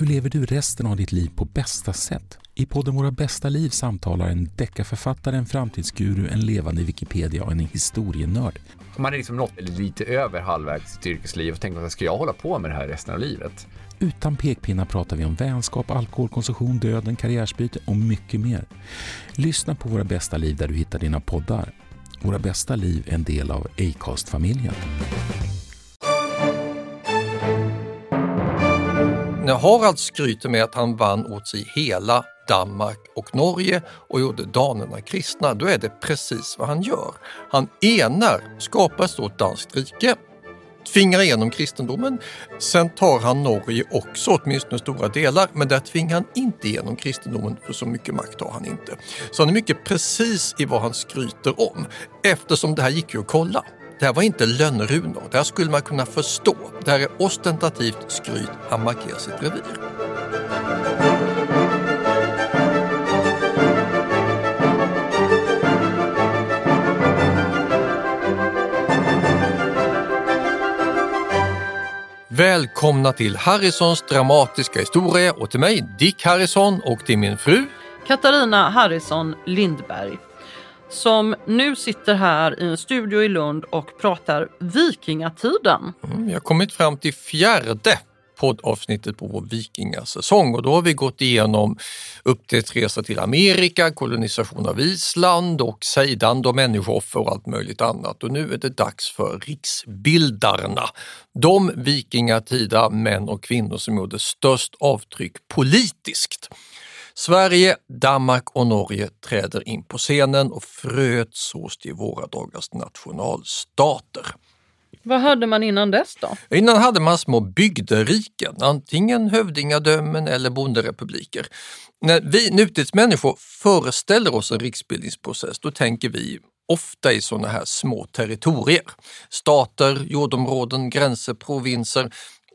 Hur lever du resten av ditt liv på bästa sätt? I podden Våra bästa liv samtalar en deckarförfattare, en framtidsguru, en levande Wikipedia och en historienörd. Man är liksom nått lite över halvvägs i sitt yrkesliv och tänker att ska jag hålla på med det här resten av livet? Utan pekpinnar pratar vi om vänskap, alkoholkonsumtion, döden, karriärsbyte och mycket mer. Lyssna på Våra bästa liv där du hittar dina poddar. Våra bästa liv är en del av Acast-familjen. När Harald skryter med att han vann åt sig hela Danmark och Norge och gjorde danerna kristna, då är det precis vad han gör. Han enar, skapar ett stort danskt rike, tvingar igenom kristendomen. Sen tar han Norge också, åtminstone stora delar, men där tvingar han inte igenom kristendomen för så mycket makt har han inte. Så han är mycket precis i vad han skryter om, eftersom det här gick ju att kolla. Det här var inte lönnrunor, det här skulle man kunna förstå. Det här är ostentativt skryt, han markerar sitt revir. Välkomna till Harrisons dramatiska historia och till mig Dick Harrison och till min fru Katarina Harrison Lindberg som nu sitter här i en studio i Lund och pratar vikingatiden. Mm, vi har kommit fram till fjärde poddavsnittet på vår vikingasäsong och då har vi gått igenom upptäcktsresa till Amerika, kolonisation av Island och sejdande och människooffer och allt möjligt annat. Och nu är det dags för riksbildarna. De vikingatida män och kvinnor som gjorde störst avtryck politiskt. Sverige, Danmark och Norge träder in på scenen och fröet sås till våra dagars nationalstater. Vad hade man innan dess då? Innan hade man små bygderiken, antingen hövdingadömen eller bonderepubliker. När vi nutidsmänniskor föreställer oss en riksbildningsprocess, då tänker vi ofta i sådana här små territorier. Stater, jordområden, gränser, provinser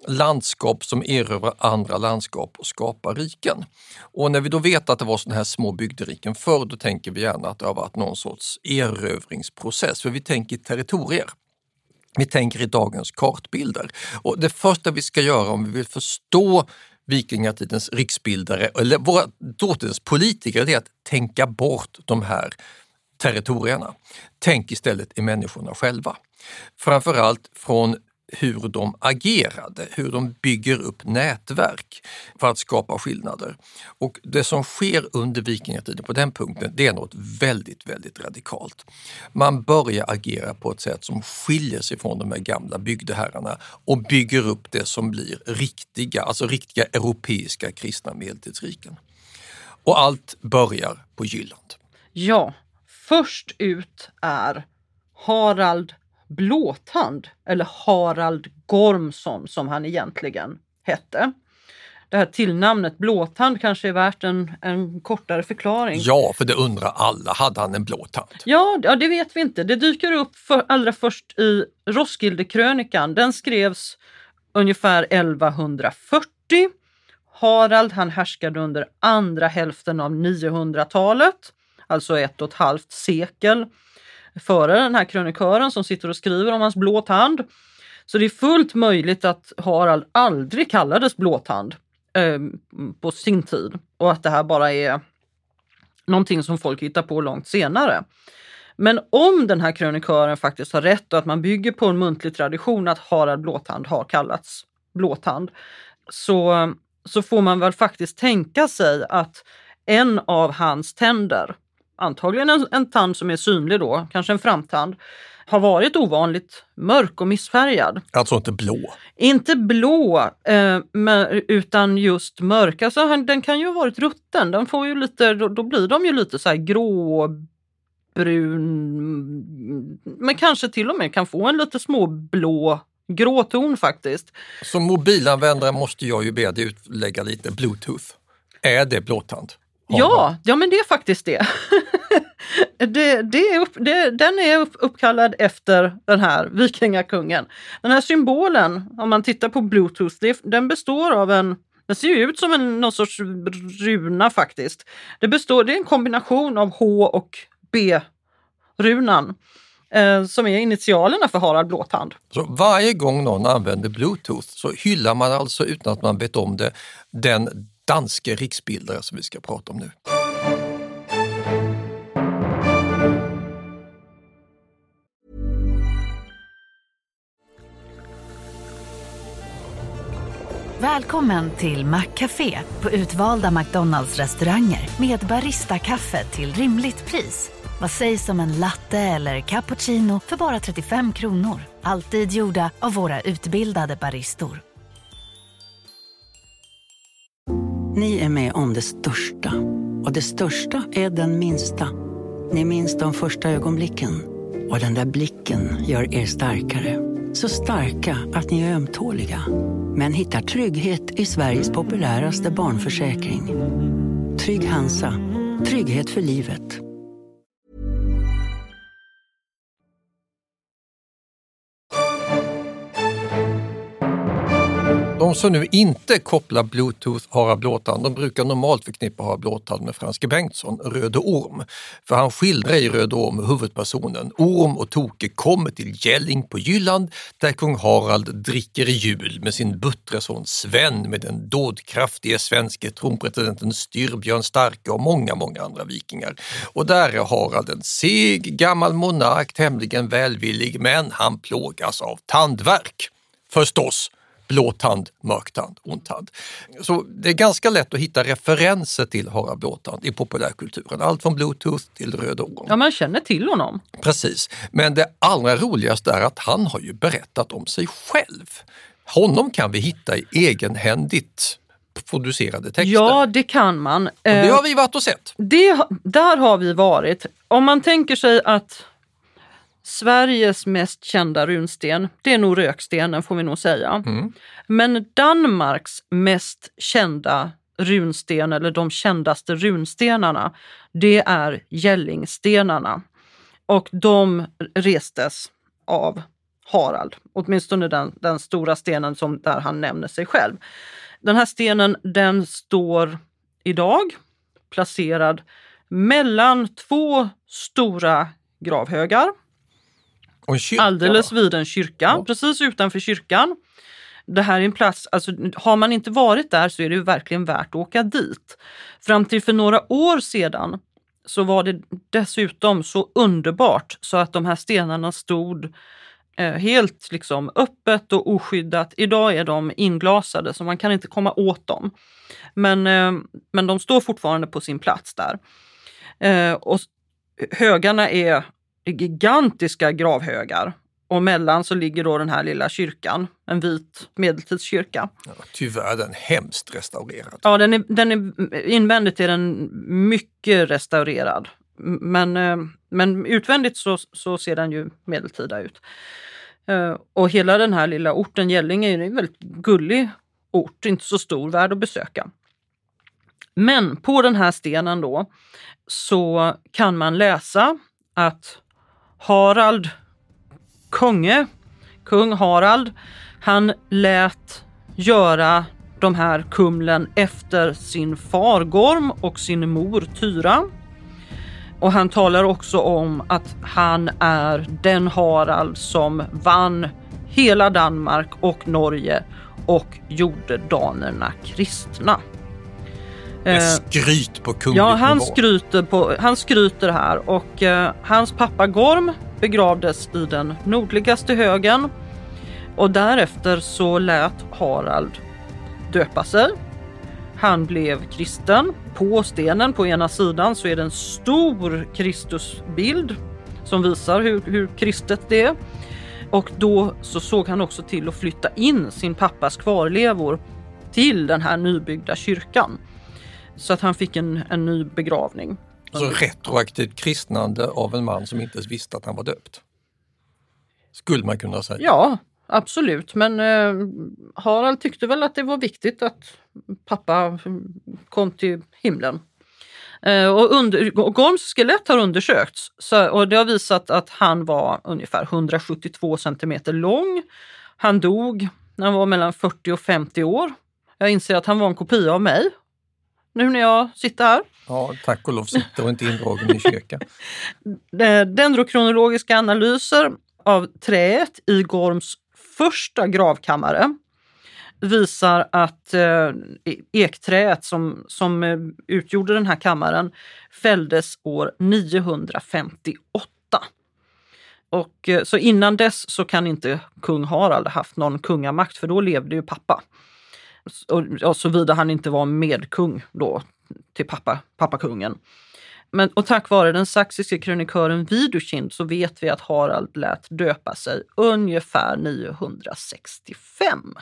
landskap som erövrar andra landskap och skapar riken. Och när vi då vet att det var sådana här små bygderiken förr, då tänker vi gärna att det har varit någon sorts erövringsprocess, för vi tänker territorier. Vi tänker i dagens kartbilder. Och det första vi ska göra om vi vill förstå vikingatidens riksbildare, eller våra dåtidens politiker, det är att tänka bort de här territorierna. Tänk istället i människorna själva. Framförallt från hur de agerade, hur de bygger upp nätverk för att skapa skillnader. Och det som sker under vikingatiden på den punkten, det är något väldigt, väldigt radikalt. Man börjar agera på ett sätt som skiljer sig från de här gamla bygdeherrarna och bygger upp det som blir riktiga, alltså riktiga europeiska kristna medeltidsriken. Och allt börjar på Jylland. Ja, först ut är Harald Blåtand, eller Harald Gormsson som han egentligen hette. Det här tillnamnet Blåtand kanske är värt en, en kortare förklaring. Ja, för det undrar alla. Hade han en blåtand? Ja, ja, det vet vi inte. Det dyker upp för, allra först i Roskildekrönikan. Den skrevs ungefär 1140. Harald han härskade under andra hälften av 900-talet, alltså ett och ett halvt sekel före den här krönikören som sitter och skriver om hans blåtand. Så det är fullt möjligt att Harald aldrig kallades blåtand eh, på sin tid och att det här bara är någonting som folk hittar på långt senare. Men om den här krönikören faktiskt har rätt och att man bygger på en muntlig tradition att Harald Blåtand har kallats Blåtand så, så får man väl faktiskt tänka sig att en av hans tänder antagligen en, en tand som är synlig då, kanske en framtand, har varit ovanligt mörk och missfärgad. Alltså inte blå? Inte blå, eh, utan just mörk. Alltså, den kan ju ha varit rutten. Den får ju lite, då, då blir de ju lite så här gråbrun, men kanske till och med kan få en lite småblå gråton faktiskt. Som mobilanvändare måste jag ju be dig utlägga lite bluetooth. Är det blåtand? Ja, ja men det är faktiskt det. det, det, är upp, det den är upp, uppkallad efter den här vikingakungen. Den här symbolen, om man tittar på bluetooth, det, den består av en den ser ut som en, någon sorts runa faktiskt. Det, består, det är en kombination av H och B-runan. eh, som är initialerna för Harald Blåtand. Så varje gång någon använder Bluetooth så hyllar man alltså utan att man vet om det den danske riksbildare som vi ska prata om nu. Välkommen till Maccafé på utvalda McDonalds restauranger med Baristakaffe till rimligt pris. Vad sägs om en latte eller cappuccino för bara 35 kronor? Alltid gjorda av våra utbildade baristor. Ni är med om det största. Och det största är den minsta. Ni minns de första ögonblicken. Och den där blicken gör er starkare. Så starka att ni är ömtåliga. Men hittar trygghet i Sveriges populäraste barnförsäkring. Trygg Hansa. Trygghet för livet. De som nu inte kopplar Bluetooth Harald Blåtand, de brukar normalt förknippa Harald Blåtand med Franske Bengtsson, Röde Orm. För han skildrar i Röde Orm huvudpersonen Orm och Toke kommer till Gälling på Jylland där kung Harald dricker jul med sin buttre son Sven med den dådkraftige svenske tronpresidenten Styrbjörn Starke och många, många andra vikingar. Och där är Harald en seg gammal monark, tämligen välvillig, men han plågas av tandvärk. Förstås, blåtand, mörktand, ondtand. Så det är ganska lätt att hitta referenser till Harald Blåtand i populärkulturen. Allt från Bluetooth till Röda Orm. Ja, man känner till honom. Precis, men det allra roligaste är att han har ju berättat om sig själv. Honom kan vi hitta i egenhändigt producerade texter. Ja, det kan man. Och det har vi varit och sett. Det, där har vi varit. Om man tänker sig att Sveriges mest kända runsten, det är nog rökstenen får vi nog säga. Mm. Men Danmarks mest kända runsten, eller de kändaste runstenarna, det är Gällingstenarna. Och de restes av Harald, åtminstone den, den stora stenen som där han nämner sig själv. Den här stenen den står idag placerad mellan två stora gravhögar kyrka, alldeles vid en kyrka, Ja. precis utanför kyrkan. Det här är en plats, alltså har man inte varit där så är det ju verkligen värt att åka dit. Fram till för några år sedan så var det dessutom så underbart så att de här stenarna stod eh, helt liksom öppet och oskyddat. Idag är de inglasade så man kan inte komma åt dem. Men, eh, men de står fortfarande på sin plats där. Eh, och högarna är gigantiska gravhögar. Och mellan så ligger då den här lilla kyrkan, en vit medeltidskyrka. Ja, tyvärr den hemskt restaurerad. Ja, den är, den är, invändigt är den mycket restaurerad. Men, eh, men utvändigt så, så ser den ju medeltida ut. Eh, Och hela den här lilla orten Gällinge är en väldigt gullig ort, inte så stor, värd att besöka. Men på den här stenen då så kan man läsa att Harald Kunge, kung Harald, han lät göra de här kumlen efter sin far Gorm och sin mor Tyra. Och han talar också om att han är den Harald som vann hela Danmark och Norge och gjorde danerna kristna. Med Eh, skryt på kunglig Ja, han skryter, på, han skryter här och eh, hans pappa Gorm begravdes i den nordligaste högen och därefter så lät Harald döpa sig. Han blev kristen. På stenen på ena sidan så är det en stor Kristusbild som visar hur, hur kristet det är. Och då så såg han också till att flytta in sin pappas kvarlevor till den här nybyggda kyrkan. Så att han fick en, en ny begravning. Så retroaktivt kristnande av en man som inte ens visste att han var döpt. Skulle man kunna säga. Ja, absolut. Men eh, Harald tyckte väl att det var viktigt att pappa kom till himlen. Eh, och under, Gorms skelett har undersökts så, och det har visat att han var ungefär 172 centimeter lång. Han dog när han var mellan 40 och 50 år. Jag inser att han var en kopia av mig. Nu när jag sitter här. Ja, tack och lov sitter och inte indragen i kyrkan. Eh, Dendrokronologiska analyser av träet i Gorms första gravkammare visar att eh, ekträet som, som eh, utgjorde den här kammaren fälldes år 958. Och, så innan dess så kan inte kung Harald haft någon kungamakt för då levde ju pappa. Och, ja, såvida han inte var medkung då till pappa, pappakungen. Men, och tack vare den saxiske krönikören Widukind så vet vi att Harald lät döpa sig ungefär 965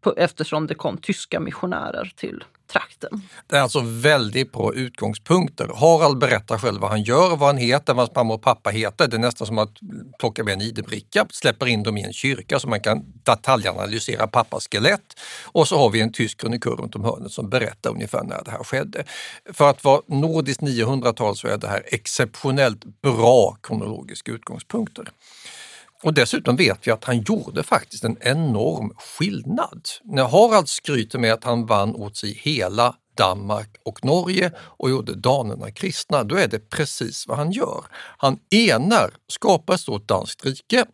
på, eftersom det kom tyska missionärer till trakten. Det är alltså väldigt bra utgångspunkter. Harald berättar själv vad han gör, vad han heter, vad hans mamma och pappa heter. Det är nästan som att plocka med en ID-bricka, släpper in dem i en kyrka så man kan detaljanalysera pappas skelett. Och så har vi en tysk krönikör runt om hörnet som berättar ungefär när det här skedde. För att vara nordiskt 900-tal så är det här exceptionellt bra kronologiska utgångspunkter. Och dessutom vet vi att han gjorde faktiskt en enorm skillnad. När Harald skryter med att han vann åt sig hela Danmark och Norge och gjorde danerna kristna, då är det precis vad han gör. Han enar, skapar ett stort danskt rike,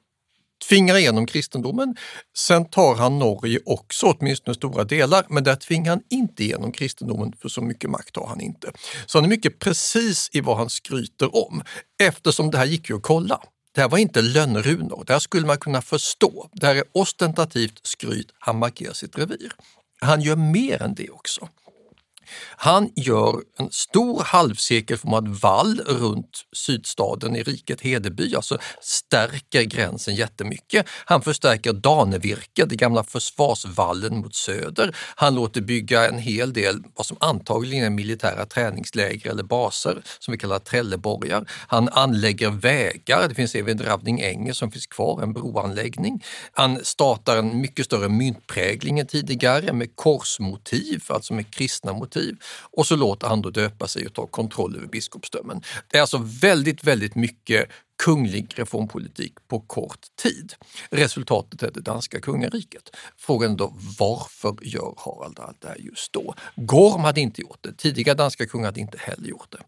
tvingar igenom kristendomen. Sen tar han Norge också, åtminstone stora delar, men där tvingar han inte igenom kristendomen för så mycket makt har han inte. Så han är mycket precis i vad han skryter om, eftersom det här gick ju att kolla. Det här var inte lönnrunor, det här skulle man kunna förstå. Det här är ostentativt skryt, han markerar sitt revir. Han gör mer än det också. Han gör en stor halvcirkelformad vall runt sydstaden i riket Hedeby, alltså stärker gränsen jättemycket. Han förstärker Danevirke, den gamla försvarsvallen mot söder. Han låter bygga en hel del, vad som antagligen är militära träningsläger eller baser, som vi kallar trelleborgar. Han anlägger vägar, det finns även Ravning Änge som finns kvar, en broanläggning. Han startar en mycket större myntprägling än tidigare med korsmotiv, alltså med kristna motiv motiv. Och så låter han då döpa sig och ta kontroll över biskopsdömen. Det är alltså väldigt, väldigt mycket kunglig reformpolitik på kort tid. Resultatet är det danska kungariket. Frågan är då varför gör Harald allt det här just då? Gorm hade inte gjort det, tidigare danska kungar hade inte heller gjort det.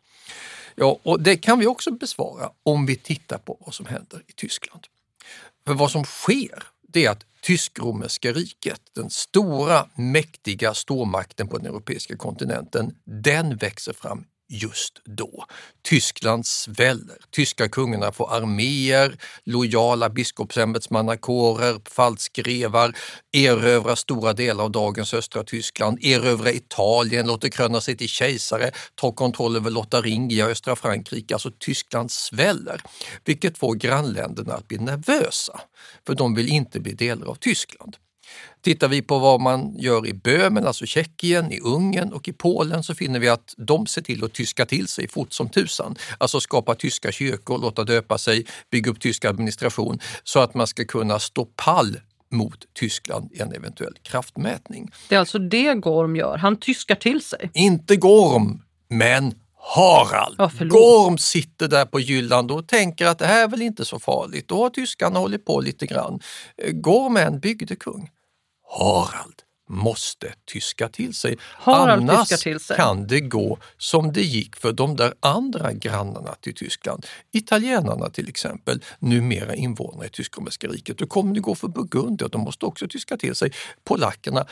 Ja, och det kan vi också besvara om vi tittar på vad som händer i Tyskland. För vad som sker det är att Tysk-romerska riket, den stora mäktiga stormakten på den europeiska kontinenten, den växer fram just då. Tyskland sväller. Tyska kungarna får arméer, lojala biskopsämbetsmannakårer, falskrevar, erövrar stora delar av dagens östra Tyskland, erövrar Italien, låter kröna sig till kejsare, tar kontroll över Lotaringia, östra Frankrike. Alltså Tyskland sväller, vilket får grannländerna att bli nervösa, för de vill inte bli delar av Tyskland. Tittar vi på vad man gör i Böhmen, alltså Tjeckien, i Ungern och i Polen så finner vi att de ser till att tyska till sig fort som tusan. Alltså skapa tyska kyrkor, låta döpa sig, bygga upp tysk administration så att man ska kunna stå pall mot Tyskland i en eventuell kraftmätning. Det är alltså det Gorm gör, han tyskar till sig? Inte Gorm, men Harald. Ja, Gorm sitter där på Jylland och tänker att det här är väl inte så farligt. Då har tyskarna hållit på lite grann. Gorm är en bygdekung. Harald måste tyska till sig. Harald Annars till sig. kan det gå som det gick för de där andra grannarna till Tyskland. Italienarna till exempel, numera invånare i Tysk-romerska riket. Då kommer det gå för Burgundier, de måste också tyska till sig. Polackerna,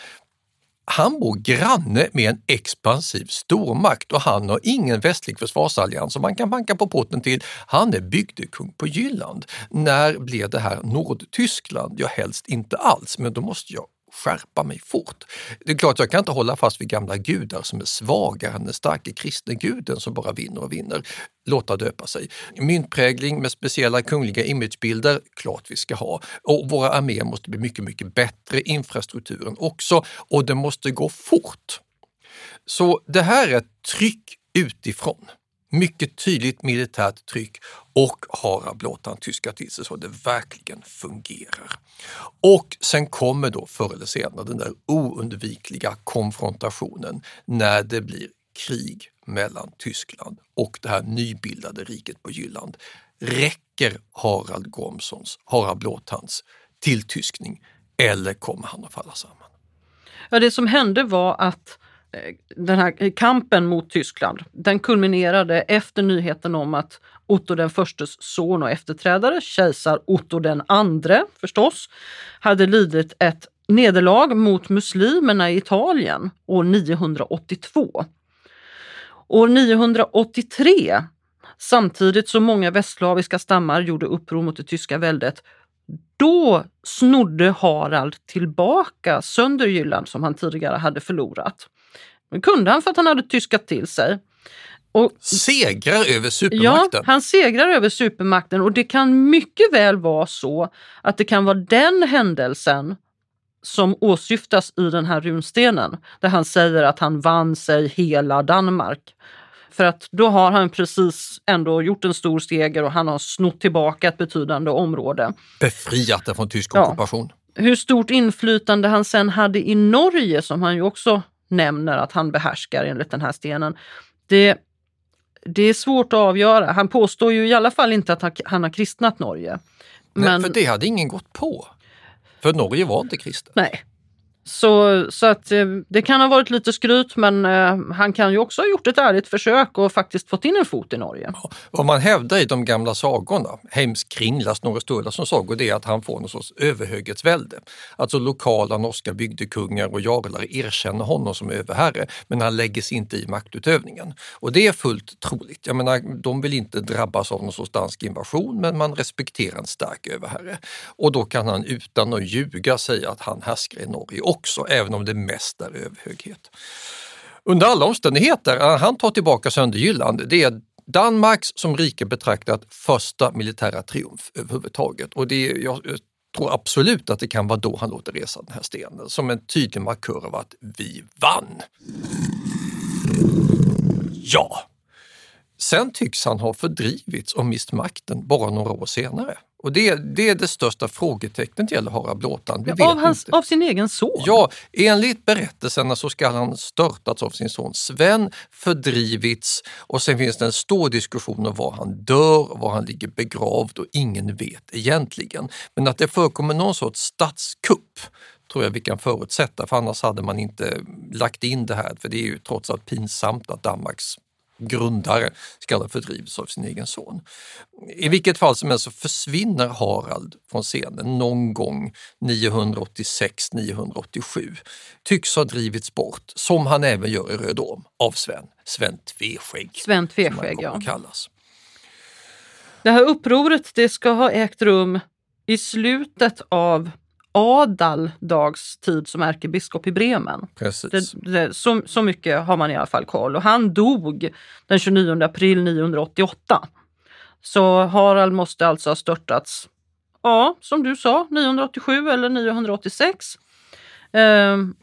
han bor granne med en expansiv stormakt och han har ingen västlig försvarsallians som man kan banka på porten till. Han är bygdekung på Jylland. När blir det här Nordtyskland? Ja, helst inte alls, men då måste jag skärpa mig fort. Det är klart, jag kan inte hålla fast vid gamla gudar som är svagare än den starke kristne guden som bara vinner och vinner. Låta döpa sig. Myntprägling med speciella kungliga imagebilder, klart vi ska ha. Och våra arméer måste bli mycket, mycket bättre, infrastrukturen också, och det måste gå fort. Så det här är ett tryck utifrån mycket tydligt militärt tryck och Harald låter tyska till sig så det verkligen fungerar. Och sen kommer då förr eller senare den där oundvikliga konfrontationen när det blir krig mellan Tyskland och det här nybildade riket på Jylland. Räcker Harald Gormsons, Harald Blåtands tilltyskning eller kommer han att falla samman? Ja, det som hände var att Eh, den här kampen mot Tyskland, den kulminerade efter nyheten om att Otto den förstes son och efterträdare, kejsar Otto den andre förstås, hade lidit ett nederlag mot muslimerna i Italien år 982. År 983, samtidigt som många västslaviska stammar gjorde uppror mot det tyska väldet, då snodde Harald tillbaka Sönderjylland som han tidigare hade förlorat. Det kunde han för att han hade tyskat till sig. Och, segrar över supermakten? Ja, han segrar över supermakten och det kan mycket väl vara så att det kan vara den händelsen som åsyftas i den här runstenen där han säger att han vann sig hela Danmark. För att då har han precis ändå gjort en stor seger och han har snott tillbaka ett betydande område. Befriat det från tysk ockupation. Hur stort inflytande han sen hade i Norge som han ju också nämner att han behärskar enligt den här stenen. Det, det är svårt att avgöra. Han påstår ju i alla fall inte att han har kristnat Norge. Men... Nej, för det hade ingen gått på. För Norge var inte kristet. Nej, så, så att eh, det kan ha varit lite skryt men eh, han kan ju också ha gjort ett ärligt försök och faktiskt fått in en fot i Norge. Ja, vad man hävdar i de gamla sagorna, Heimskringla, Snorre Sturlasons sagor, det är att han får någon sorts överhöghetsvälde. Alltså lokala norska bygdekungar och jarlar erkänner honom som överherre men han lägger sig inte i maktutövningen. Och det är fullt troligt. Jag menar, de vill inte drabbas av någon sorts dansk invasion men man respekterar en stark överherre. Och då kan han utan att ljuga säga att han härskar i Norge också, även om det mest är överhöghet. Under alla omständigheter, eh, han tar tillbaka Sönderjylland. Det är Danmarks som rike betraktat första militära triumf överhuvudtaget. Och det jag tror absolut att det kan vara då han låter resa den här stenen som en tydlig markör av att vi vann. Ja, Sen tycks han ha fördrivits och mist makten bara några år senare. Och det, det är det största frågetecknet gäller Harald Blåtand. Ja, av, hans, av, sin egen son? Ja, enligt berättelserna så ska han störtats av sin son Sven, fördrivits och sen finns det en stor diskussion om var han dör, var han ligger begravd och ingen vet egentligen. Men att det förekommer någon sorts statskupp tror jag vi kan förutsätta, för annars hade man inte lagt in det här, för det är ju trots allt pinsamt att Danmarks grundare ska ha fördrivits av sin egen son. I vilket fall som helst så försvinner Harald från scenen någon gång 986-987. Tycks ha drivits bort, som han även gör i Röd Orm, av Sven. Sven Tveskägg. Sven Tveskägg, ja. Kallas. Det här upproret det ska ha ägt rum i slutet av Adaldags tid som ärkebiskop i Bremen. Precis. Det, det, så, så mycket har man i alla fall koll. Och han dog den 29 april 988. Så Harald måste alltså ha störtats, ja som du sa, 987 eller 986. Ehm.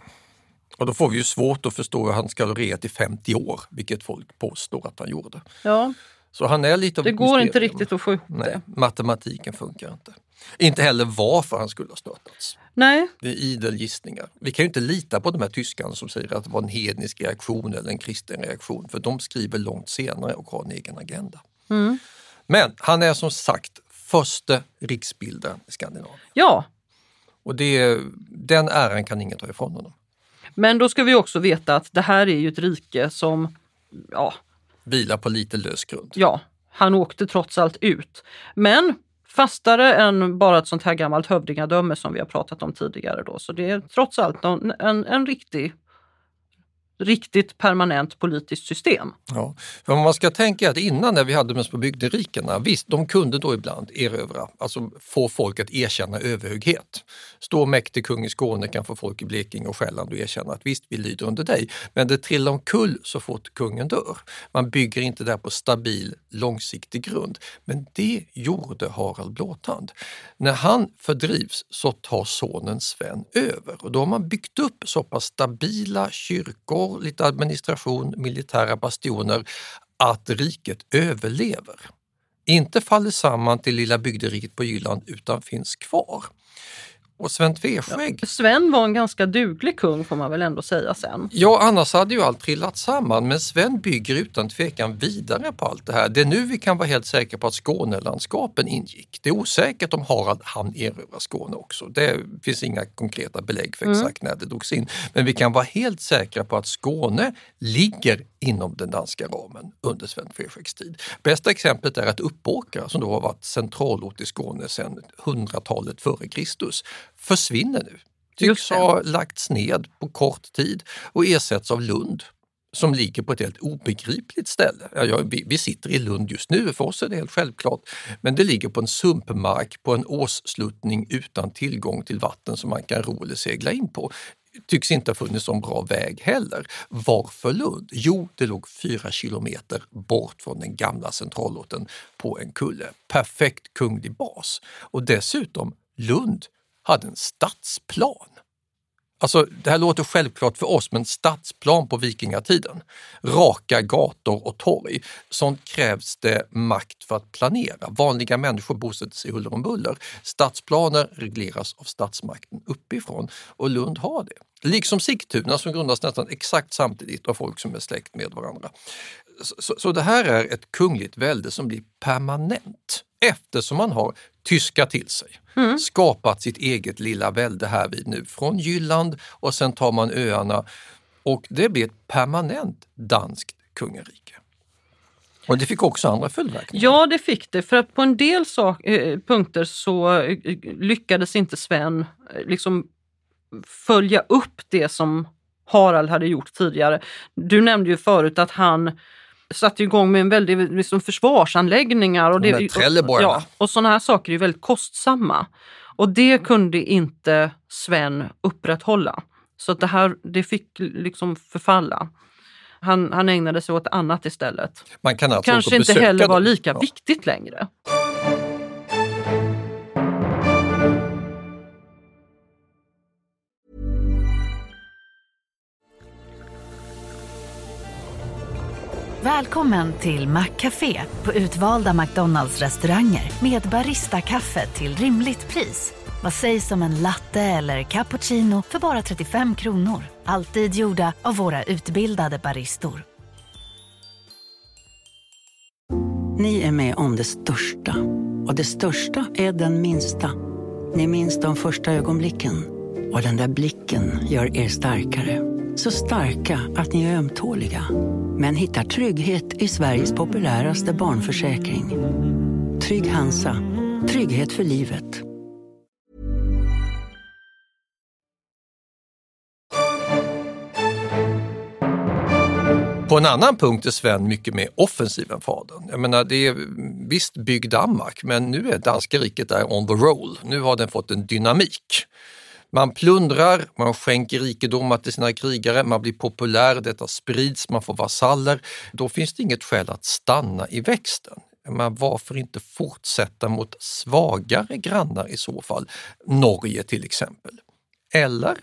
och då får vi ju svårt att förstå hur han ska regerat i 50 år, vilket folk påstår att han gjorde. Ja. Så han är lite Det går inte riktigt att få ihop Nej, det. Matematiken funkar inte. Inte heller varför han skulle ha störtats. Nej. Det är idel gissningar. Vi kan ju inte lita på de här tyskarna som säger att det var en hednisk reaktion eller en kristen reaktion, för de skriver långt senare och har en egen agenda. Mm. Men han är som sagt första riksbildaren i Skandinavien. Ja. Och det, den äran kan ingen ta ifrån honom. Men då ska vi också veta att det här är ju ett rike som, ja, vilar på lite lös grund. Ja, han åkte trots allt ut. Men fastare än bara ett sånt här gammalt hövdingadöme som vi har pratat om tidigare. Då. Så det är trots allt en, en, en riktig riktigt permanent politiskt system. Ja, för man ska tänka att innan när vi hade de små bygderikena, visst de kunde då ibland erövra, alltså få folk att erkänna överhöghet. Stå mäktig kung i Skåne kan få folk i Blekinge och Själland att erkänna att visst, vi lyder under dig. Men det trillar omkull så fort kungen dör. Man bygger inte där på stabil, långsiktig grund. Men det gjorde Harald Blåtand. När han fördrivs så tar sonen Sven över och då har man byggt upp så pass stabila kyrkor lite administration, militära bastioner, att riket överlever. Inte faller samman till lilla bygderiket på Jylland utan finns kvar. Och Sven Tveskägg, Sven var en ganska duglig kung får man väl ändå säga sen. Ja, annars hade ju allt trillat samman, men Sven bygger utan tvekan vidare på allt det här. Det är nu vi kan vara helt säkra på att Skånelandskapen ingick. Det är osäkert om Harald hann erövra Skåne också. Det finns inga konkreta belägg för exakt när det drogs in. Men vi kan vara helt säkra på att Skåne ligger inom den danska ramen under Sven Tveskäggs tid. Bästa exemplet är att Uppåkra, som då har varit centralort i Skåne sedan 100-talet före Kristus, försvinner nu tycks ha lagts ned på kort tid och ersätts av Lund som ligger på ett helt obegripligt ställe. Ja, vi, vi sitter i Lund just nu, för oss är det helt självklart, men det ligger på en sumpmark på en åssluttning utan tillgång till vatten som man kan ro eller segla in på. Tycks inte ha funnits någon bra väg heller. Varför Lund? Jo, det låg fyra kilometer bort från den gamla centralorten på en kulle. Perfekt kunglig bas. Och dessutom, Lund hade en stadsplan. Alltså, det här låter självklart för oss, men stadsplan på vikingatiden. Raka gator och torg. Sånt krävs det makt för att planera. Vanliga människor bosätter sig huller om buller. Stadsplaner regleras av statsmakten uppifrån och Lund har det. Liksom Sigtuna som grundas nästan exakt samtidigt av folk som är släkt med varandra. Så, så, det här är ett kungligt välde som blir permanent eftersom man har tyskat till sig, skapat sitt eget lilla välde här vid nu från Jylland och sen tar man öarna och det blir ett permanent danskt kungarike. Och det fick också andra följdverkningar. Ja, det fick det. För att på en del sak, eh, punkter så eh, lyckades inte Sven eh, liksom följa upp det som Harald hade gjort tidigare. Du nämnde ju förut att han satte igång med en väldig liksom försvarsanläggningar. Och, De det, trelleborgarna. ja, och sådana här saker är väldigt kostsamma. Och det kunde inte Sven upprätthålla. Så det här det fick liksom förfalla. Han, han ägnade sig åt annat istället. Man kan alltså Kanske och inte heller var lika Ja. viktigt längre. Välkommen till Maccafé på utvalda McDonalds restauranger med Baristakaffe till rimligt pris. Vad sägs om en latte eller cappuccino för bara 35 kronor? Alltid gjorda av våra utbildade baristor. Ni är med om det största. Och det största är den minsta. Ni minns de första ögonblicken. Och den där blicken gör er starkare. Så starka att ni är ömtåliga. Men hittar trygghet i Sveriges populäraste barnförsäkring. Trygg Hansa. Trygghet för livet. På en annan punkt är Sven mycket mer offensiv än fadern. Jag menar, det är visst bygg Danmark, men nu är danska riket där on the roll. Nu har den fått en dynamik. Man plundrar, man skänker rikedomar till sina krigare, man blir populär, detta sprids, man får vasaller. Då finns det inget skäl att stanna i växten. Men varför inte fortsätta mot svagare grannar i så fall? Norge till exempel. Eller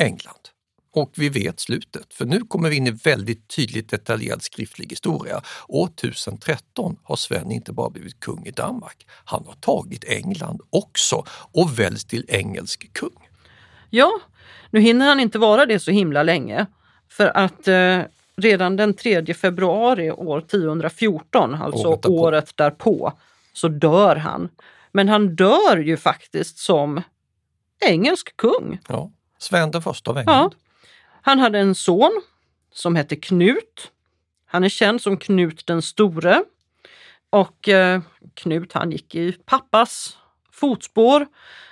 England. Och vi vet slutet, för nu kommer vi in i väldigt tydligt detaljerad skriftlig historia. År 1013 har Sven inte bara blivit kung i Danmark, han har tagit England också och väljs till engelsk kung. Ja, nu hinner han inte vara det så himla länge. För att eh, redan den 3 februari år 1014, alltså Året året därpå. därpå, så dör han. Men han dör ju faktiskt som engelsk kung. Ja. Sven den första av England. Ja. Han hade en son som hette Knut. Han är känd som Knut den store. Och eh, Knut han gick i pappas fotspår.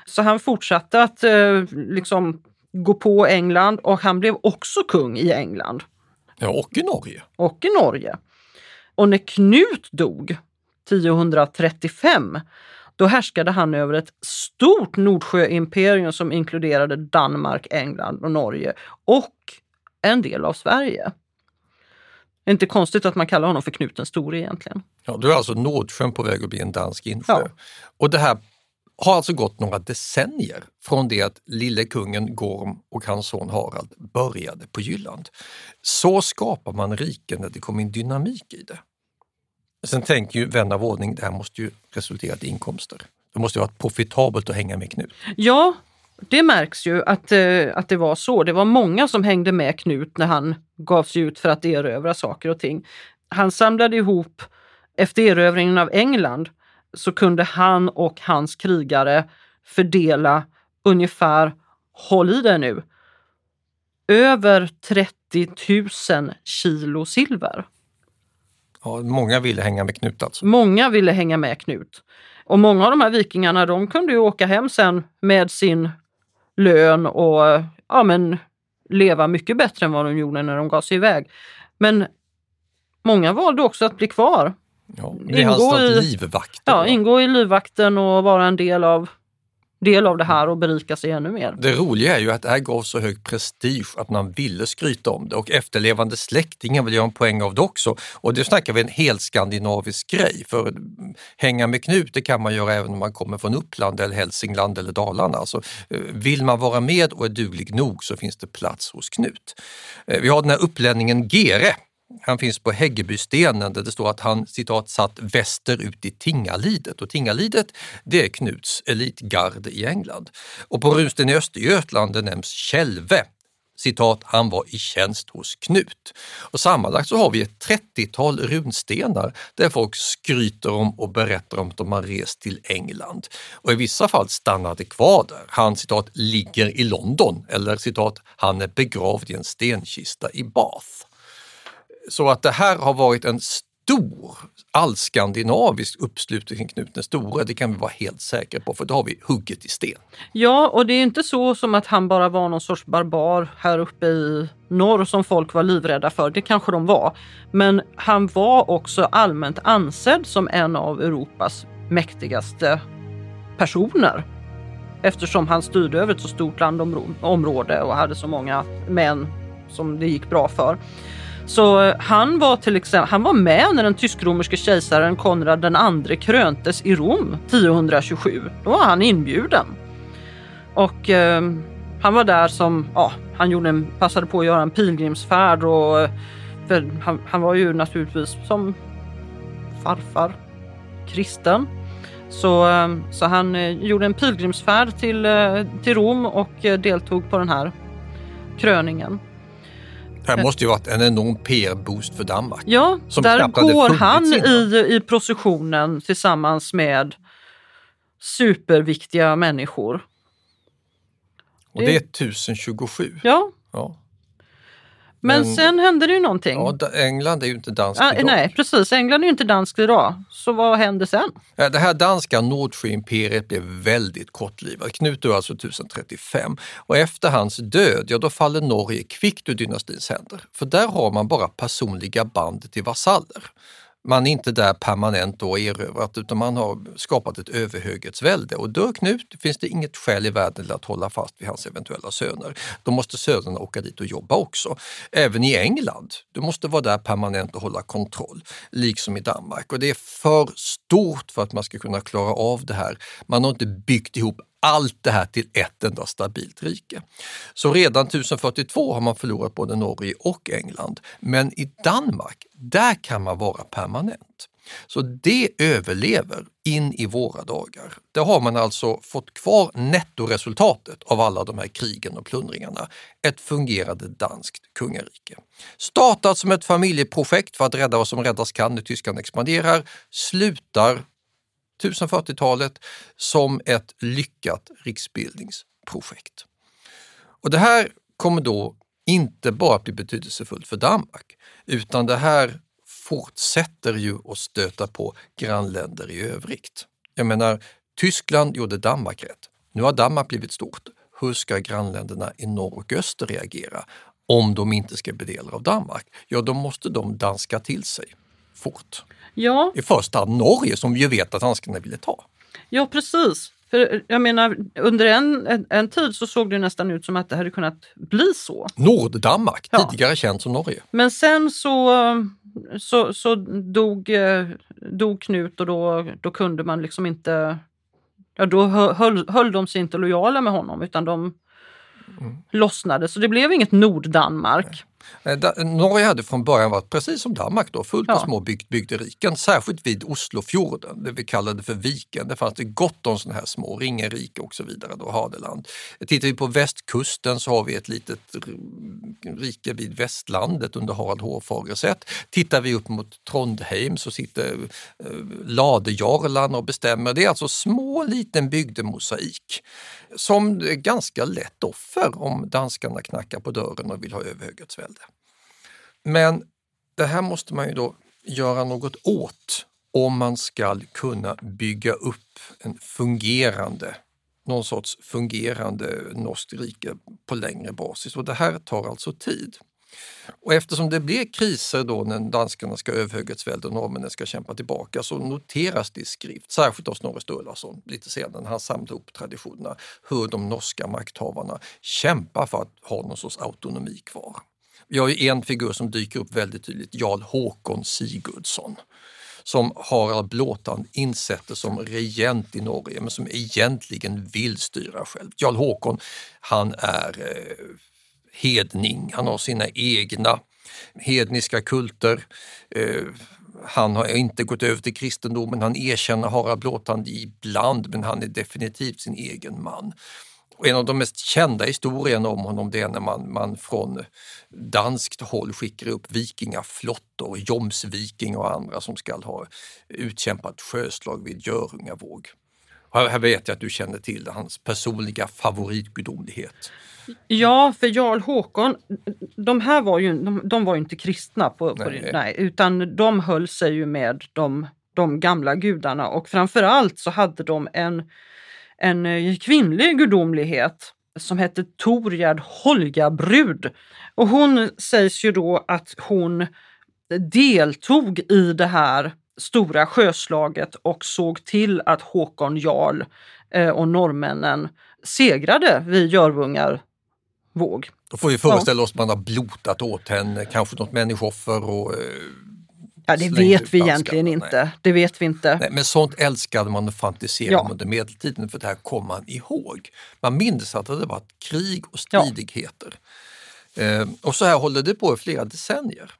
Så han fortsatte att eh, liksom gå på England och han blev också kung i England Ja, och i Norge. och i Norge. Och när Knut dog 1035 då härskade han över ett stort Nordsjöimperium som inkluderade Danmark, England och Norge och en del av Sverige. Inte konstigt att man kallar honom för Knut den store egentligen. Ja, då är alltså Nordsjön på väg att bli en dansk insjö. Ja. Och det här har alltså gått några decennier från det att lille kungen Gorm och hans son Harald började på Jylland. Så skapar man riken när det kommer in dynamik i det. Sen tänker ju vän av ordning, det här måste ju resultera i inkomster. Det måste ju vara profitabelt att hänga med Knut. Ja, det märks ju att, eh, att det var så. Det var många som hängde med Knut när han gav sig ut för att erövra saker och ting. Han samlade ihop, efter erövringen av England, så kunde han och hans krigare fördela ungefär, håll i det nu, över 30 000 kilo silver. Ja, många ville hänga med Knut alltså. Många ville hänga med Knut. Och många av de här vikingarna de kunde ju åka hem sen med sin lön och ja, men, leva mycket bättre än vad de gjorde när de gav sig iväg. Men många valde också att bli kvar. Ja, är alltså i, livvakter. Ja, ingå i livvakten och vara en del av del av det här och berika sig ännu mer. Det roliga är ju att det här gav så hög prestige att man ville skryta om det och efterlevande släktingar vill göra en poäng av det också. Och det snackar vi en helt skandinavisk grej för hänga med Knut det kan man göra även om man kommer från Uppland eller Hälsingland eller Dalarna. Alltså, eh, vill man vara med och är duglig nog så finns det plats hos Knut. Eh, vi har den här upplänningen Gere han finns på Häggebystenen där det står att han citat satt västerut i Tingalidet och Tingalidet det är Knuts elitgard i England. Och på runsten i Östergötland det nämns Kälve citat, han var i tjänst hos Knut. Och sammanlagt så har vi ett 30-tal runstenar där folk skryter om och berättar om att de har rest till England. Och i vissa fall stannade kvar där. Han citat ligger i London eller citat, han är begravd i en stenkista i Bath. Så att det här har varit en stor allskandinavisk uppslutning kring Knut den store, det kan vi vara helt säkra på för det har vi hugget i sten. Ja, och det är inte så som att han bara var någon sorts barbar här uppe i norr som folk var livrädda för. Det kanske de var. Men han var också allmänt ansedd som en av Europas mäktigaste personer eftersom han styrde över ett så stort landområde och hade så många män som det gick bra för. Så eh, han var till exempel, han var med när den tysk-romerske kejsaren Konrad II kröntes i Rom 1027. Då var han inbjuden. Och eh, han var där som, ja, han gjorde en, passade på att göra en pilgrimsfärd och eh, han, han var ju naturligtvis som farfar kristen. Så, eh, så han gjorde en pilgrimsfärd till, till Rom och deltog på den här kröningen. Det här måste ju varit en enorm PR-boost för Danmark. Ja, där går han i, i processionen tillsammans med superviktiga människor. Och det är 1027. Ja. ja. Men, Men, sen hände det ju någonting. Ja, England är ju inte danskt ah, idag. Nej, precis. England är ju inte danskt idag. Så vad hände sen? Det här danska Nordsjöimperiet blev väldigt kortlivat. Knut dör alltså 1035 och efter hans död, ja då faller Norge kvickt ur dynastins händer. För där har man bara personliga band till vasaller man är inte där permanent och erövrat utan man har skapat ett överhöghetsvälde och dör Knut finns det inget skäl i världen till att hålla fast vid hans eventuella söner. Då måste sönerna åka dit och jobba också. Även i England, du måste vara där permanent och hålla kontroll, liksom i Danmark. Och det är för stort för att man ska kunna klara av det här. Man har inte byggt ihop allt det här till ett enda stabilt rike. Så redan 1042 har man förlorat både Norge och England. Men i Danmark, där kan man vara permanent. Så det överlever in i våra dagar. Där har man alltså fått kvar nettoresultatet av alla de här krigen och plundringarna. Ett fungerande danskt kungarike. Startat som ett familjeprojekt för att rädda vad som räddas kan när Tyskland expanderar, slutar 1040-talet som ett lyckat riksbildningsprojekt. Och det här kommer då inte bara bli betydelsefullt för Danmark, utan det här fortsätter ju att stöta på grannländer i övrigt. Jag menar, Tyskland gjorde Danmark rätt. Nu har Danmark blivit stort. Hur ska grannländerna i norr och öster reagera om de inte ska bli delar av Danmark? Ja, då måste de danska till sig fort. Ja. I första hand Norge som ju vet att danskarna ville ta. Ja precis. För jag menar, under en, en, en, tid så såg det nästan ut som att det hade kunnat bli så. Norddanmark, ja. tidigare känt som Norge. Men sen så, så, så dog, dog Knut och då, då kunde man liksom inte... Ja, då höll, höll de sig inte lojala med honom utan de mm. lossnade. Så det blev inget Norddanmark. Eh, Norge hade från början varit precis som Danmark då, fullt av Ja. små bygd, bygderiken, särskilt vid Oslofjorden, det vi kallade för viken. Det fanns det gott om sådana här små, Ringerike och så vidare, då, Hadeland. Tittar vi på västkusten så har vi ett litet rike vid västlandet under Harald Hårfagresätt. Tittar vi upp mot Trondheim så sitter eh, och bestämmer. Det är alltså små liten bygdemosaik som är ganska lätt offer om danskarna knackar på dörren och vill ha överhöghetsvälde. Men det här måste man ju då göra något åt om man ska kunna bygga upp en fungerande, någon sorts fungerande norskt rike på längre basis och det här tar alltså tid. Och eftersom det blir kriser då när danskarna ska överhöghetsvälde och norrmännen ska kämpa tillbaka så noteras det i skrift, särskilt av Snorre Sturlason lite senare när han samlar ihop traditionerna, hur de norska makthavarna kämpar för att ha någon sorts autonomi kvar. Vi har ju en figur som dyker upp väldigt tydligt, Jarl Håkon Sigurdsson som Harald Blåtand insätter som regent i Norge men som egentligen vill styra själv. Jarl Håkon, han är eh, hedning, han har sina egna hedniska kulter. Eh, han har inte gått över till kristendomen, han erkänner Harald Blåtand ibland men han är definitivt sin egen man. Och en av de mest kända historierna om honom det är när man, man från danskt håll skickar upp vikingaflottor, Jomsviking och andra som ska ha utkämpat sjöslag vid Görungavåg. Här vet jag att du känner till hans personliga favoritgudomlighet. Ja, för Jarl Håkon, de här var ju, de, de var ju inte kristna på, på Nej. nej. nej, utan de höll sig ju med de, de gamla gudarna och framförallt så hade de en, en eh, kvinnlig gudomlighet som hette Torgerd Holgabrud. Och hon sägs ju då att hon deltog i det här stora sjöslaget och såg till att Håkon Jarl eh, och norrmännen segrade vid Görvungar våg. Då får vi föreställa oss att man har blotat åt henne, kanske något människooffer och eh, Ja, det vet vi egentligen Nej. inte. Det vet vi inte. Nej, men sånt älskade man att fantisera Ja. om under medeltiden för det här kom man ihåg. Man minns att det varit krig och stridigheter. Eh, och så här håller det på i flera decennier.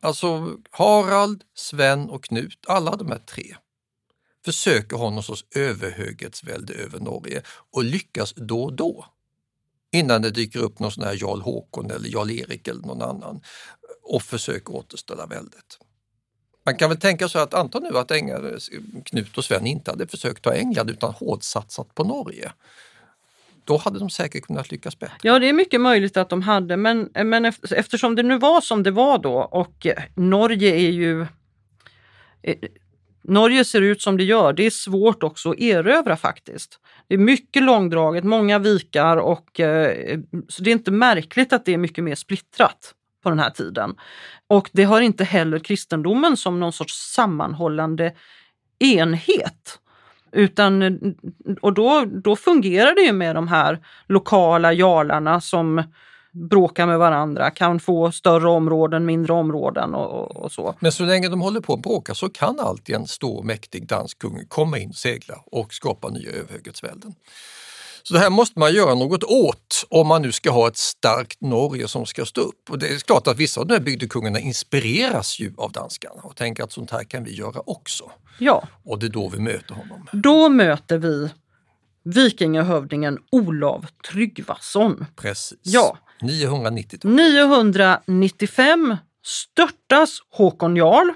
Alltså Harald, Sven och Knut, alla de här tre försöker ha någon sorts överhöghetsvälde över Norge och lyckas då och då. Innan det dyker upp någon sån här Jarl Håkon eller Jarl Erik eller någon annan och försöker återställa väldet. Man kan väl tänka sig att anta nu att England, Knut och Sven inte hade försökt ta England utan hårdsatsat på Norge. Då hade de säkert kunnat lyckas bättre. Ja, det är mycket möjligt att de hade, men, men eftersom det nu var som det var då och Norge är ju... Eh, Norge ser ut som det gör. Det är svårt också att erövra faktiskt. Det är mycket långdraget, många vikar och eh, så det är inte märkligt att det är mycket mer splittrat på den här tiden. Och det har inte heller kristendomen som någon sorts sammanhållande enhet. Utan, och då, då fungerar det ju med de här lokala jarlarna som bråkar med varandra, kan få större områden, mindre områden och, och, och så. Men så länge de håller på att bråka så kan alltid en stor mäktig dansk kung komma in, segla och skapa nya överhöghetsvälden. Så det här måste man göra något åt om man nu ska ha ett starkt Norge som ska stå upp. Och det är klart att vissa av de här bygdekungarna inspireras ju av danskarna och tänker att sånt här kan vi göra också. Ja, Och det är då vi möter honom. då möter vi vikingahövdingen Olav Tryggvason. Precis. Ja. 990 995 störtas Håkon Jarl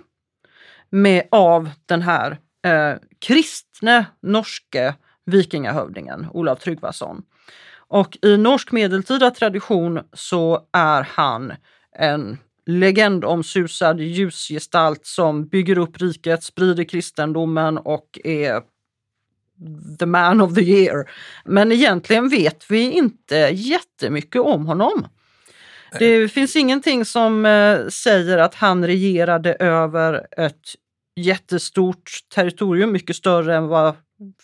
med, av den här eh, kristne norske vikingahövdingen Olav Tryggvason. Och i norsk medeltida tradition så är han en legendomsusad ljusgestalt som bygger upp riket, sprider kristendomen och är the man of the year. Men egentligen vet vi inte jättemycket om honom. Det finns ingenting som eh, säger att han regerade över ett jättestort territorium, mycket större än vad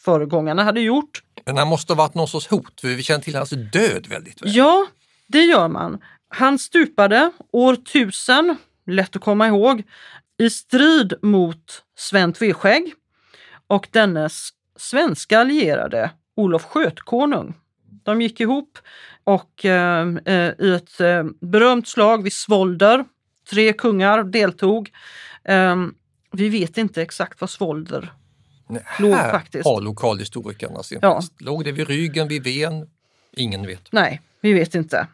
föregångarna hade gjort. Men han måste ha varit någon sorts hot, för vi känner till hans död väldigt väl. Ja, det gör man. Han stupade år 1000, lätt att komma ihåg, i strid mot Sven Tveskägg och dennes svenska allierade Olof Skötkonung. De gick ihop och eh, eh i ett eh, berömt slag vid Svolder, tre kungar deltog. Eh, vi vet inte exakt vad Svolder Låg här faktiskt. har lokalhistorikerna sin Ja. fast. Låg det vid ryggen, vid ven? Ingen vet. Nej, vi vet inte.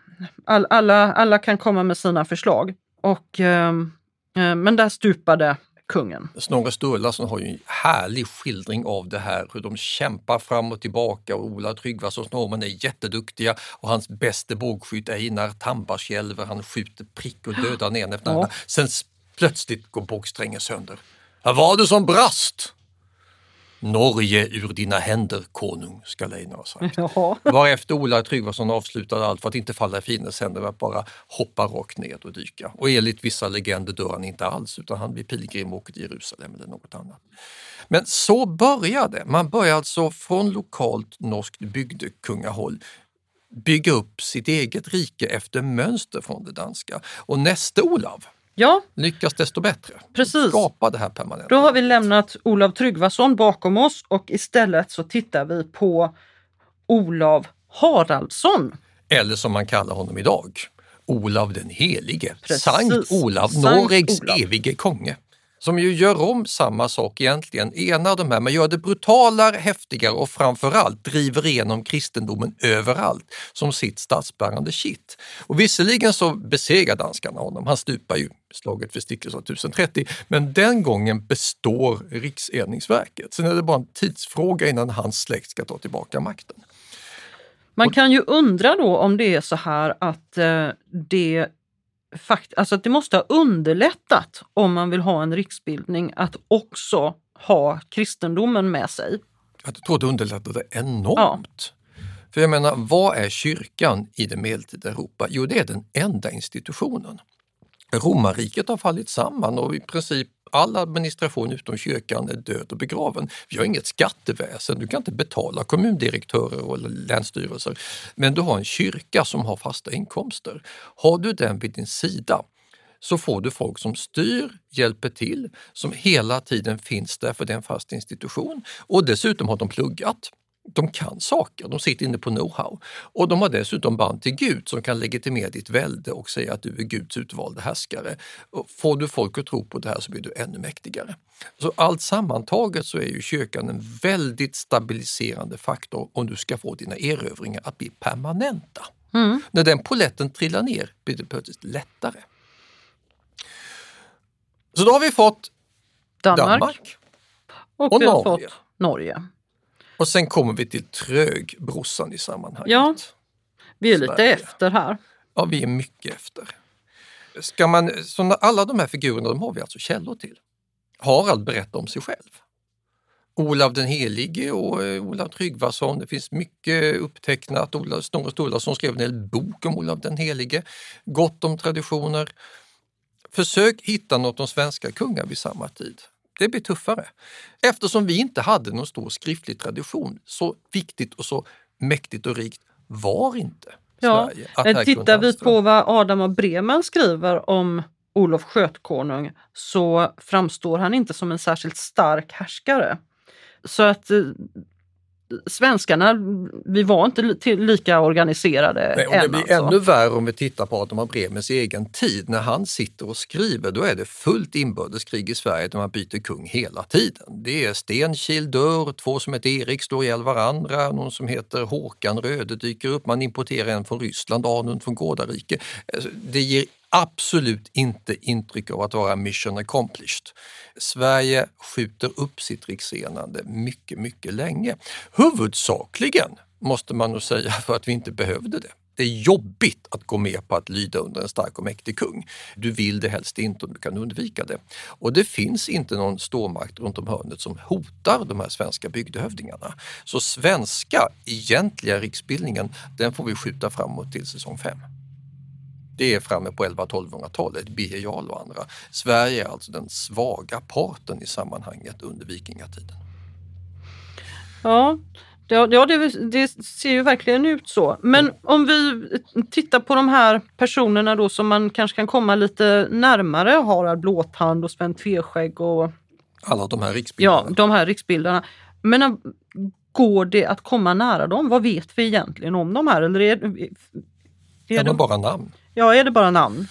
All, alla, alla kan komma med sina förslag. Och, ehm, eh, men där stupade kungen. Snorre Sturlason har ju en härlig skildring av det här, hur de kämpar fram och tillbaka och Ola Tryggvason Snorren är jätteduktiga och hans bäste bågskytt Einar Tambarskjälver, han skjuter prick och dödar en efter den Ja. andra. Sen plötsligt går bågsträngen sönder. Vad var det som brast? Norge ur dina händer, konung, ska Einar ha sagt. Jaha. Varefter Ola Tryggvason avslutade allt för att inte falla i fiendens händer med att bara hoppa rakt ned och dyka. Och enligt vissa legender dör han inte alls utan han blir pilgrim och åker till Jerusalem eller något annat. Men så började Man börjar alltså från lokalt norskt bygdekungahåll bygga upp sitt eget rike efter mönster från det danska. Och nästa Olav Ja, lyckas desto bättre. Precis. Skapa det här permanent. då har vi lämnat Olav Tryggvason bakom oss och istället så tittar vi på Olav Haraldsson. Eller som man kallar honom idag, Olav den helige. Precis. Sankt Olav, Sankt Norregs Olav. evige konge. Som ju gör om samma sak egentligen, enar de här, men gör det brutalare, häftigare och framförallt driver igenom kristendomen överallt som sitt statsbärande kitt. Och visserligen så besegrar danskarna honom, han stupar ju slaget för Stiklestad 1030, men den gången består rikseningsverket. Sen är det bara en tidsfråga innan hans släkt ska ta tillbaka makten. Man kan ju undra då om det är så här att eh, det fakt alltså det måste ha underlättat om man vill ha en riksbildning att också ha kristendomen med sig. Jag tror det underlättade enormt. För jag menar, vad är kyrkan i det medeltida Europa? Jo, det är den enda institutionen. Romarriket har fallit samman och i princip all administration utom kyrkan är död och begraven. Vi har inget skatteväsen, du kan inte betala kommundirektörer eller länsstyrelser. Men du har en kyrka som har fasta inkomster. Har du den vid din sida så får du folk som styr, hjälper till, som hela tiden finns där för den fast institution. Och dessutom har de pluggat. De kan saker, de sitter inne på know-how. Och de har dessutom band till Gud som kan legitimera ditt välde och säga att du är Guds utvalde härskare. Och får du folk att tro på det här så blir du ännu mäktigare. Så allt sammantaget så är ju kyrkan en väldigt stabiliserande faktor om du ska få dina erövringar att bli permanenta. Mm. När den poletten trillar ner blir det plötsligt lättare. Så då har vi fått Danmark, Danmark och, och Norge. fått Norge. Och sen kommer vi till trögbrorsan i sammanhanget. Ja. Vi är lite Sverige. efter här. Ja, vi är mycket efter. Ska man, så alla de här figurerna de har vi alltså källor till. Harald berättar om sig själv. Olav den helige och eh, Olav Tryggvason. Det finns mycket upptecknat. Olav Snorre Sturlason skrev en hel bok om Olav den helige. Gott om traditioner. Försök hitta något om svenska kungar vid samma tid. Det blir tuffare. Eftersom vi inte hade någon stor skriftlig tradition, så viktigt och så mäktigt och rikt var inte Ja, Sverige. att Eh, Tittar vi på vad Adam av Bremen skriver om Olof Skötkonung så framstår han inte som en särskilt stark härskare. Så att eh, svenskarna, vi var inte li- lika organiserade Nej, och det blir alltså. ännu värre om vi tittar på Adam av Bremens egen tid. När han sitter och skriver då är det fullt inbördeskrig i Sverige där man byter kung hela tiden. Det är Stenkil dör, två som heter Erik står ihjäl varandra, någon som heter Håkan Röde dyker upp, man importerar en från Ryssland, Anund från Gårdarike. Alltså, Det ger absolut inte intryck av att vara mission accomplished. Sverige skjuter upp sitt riksenande mycket, mycket länge. Huvudsakligen måste man nog säga för att vi inte behövde det. Det är jobbigt att gå med på att lyda under en stark och mäktig kung. Du vill det helst inte om du kan undvika det. Och det finns inte någon stormakt runt om hörnet som hotar de här svenska bygdehövdingarna. Så svenska egentliga riksbildningen, den får vi skjuta framåt till säsong 5. Det är framme på 11-1200-talet, Birger Jarl och andra. Sverige är alltså den svaga parten i sammanhanget under vikingatiden. Ja, ja, ja det, det ser ju verkligen ut så. Men om vi tittar på de här personerna då som man kanske kan komma lite närmare, Harald Blåtand och Sven Tveskägg och Alla de här ja, riksbilderna. de här riksbildarna. Men äh, går det att komma nära dem? Vad vet vi egentligen om de här? Eller är, är, är, är de bara namn? Ja, är det bara namn?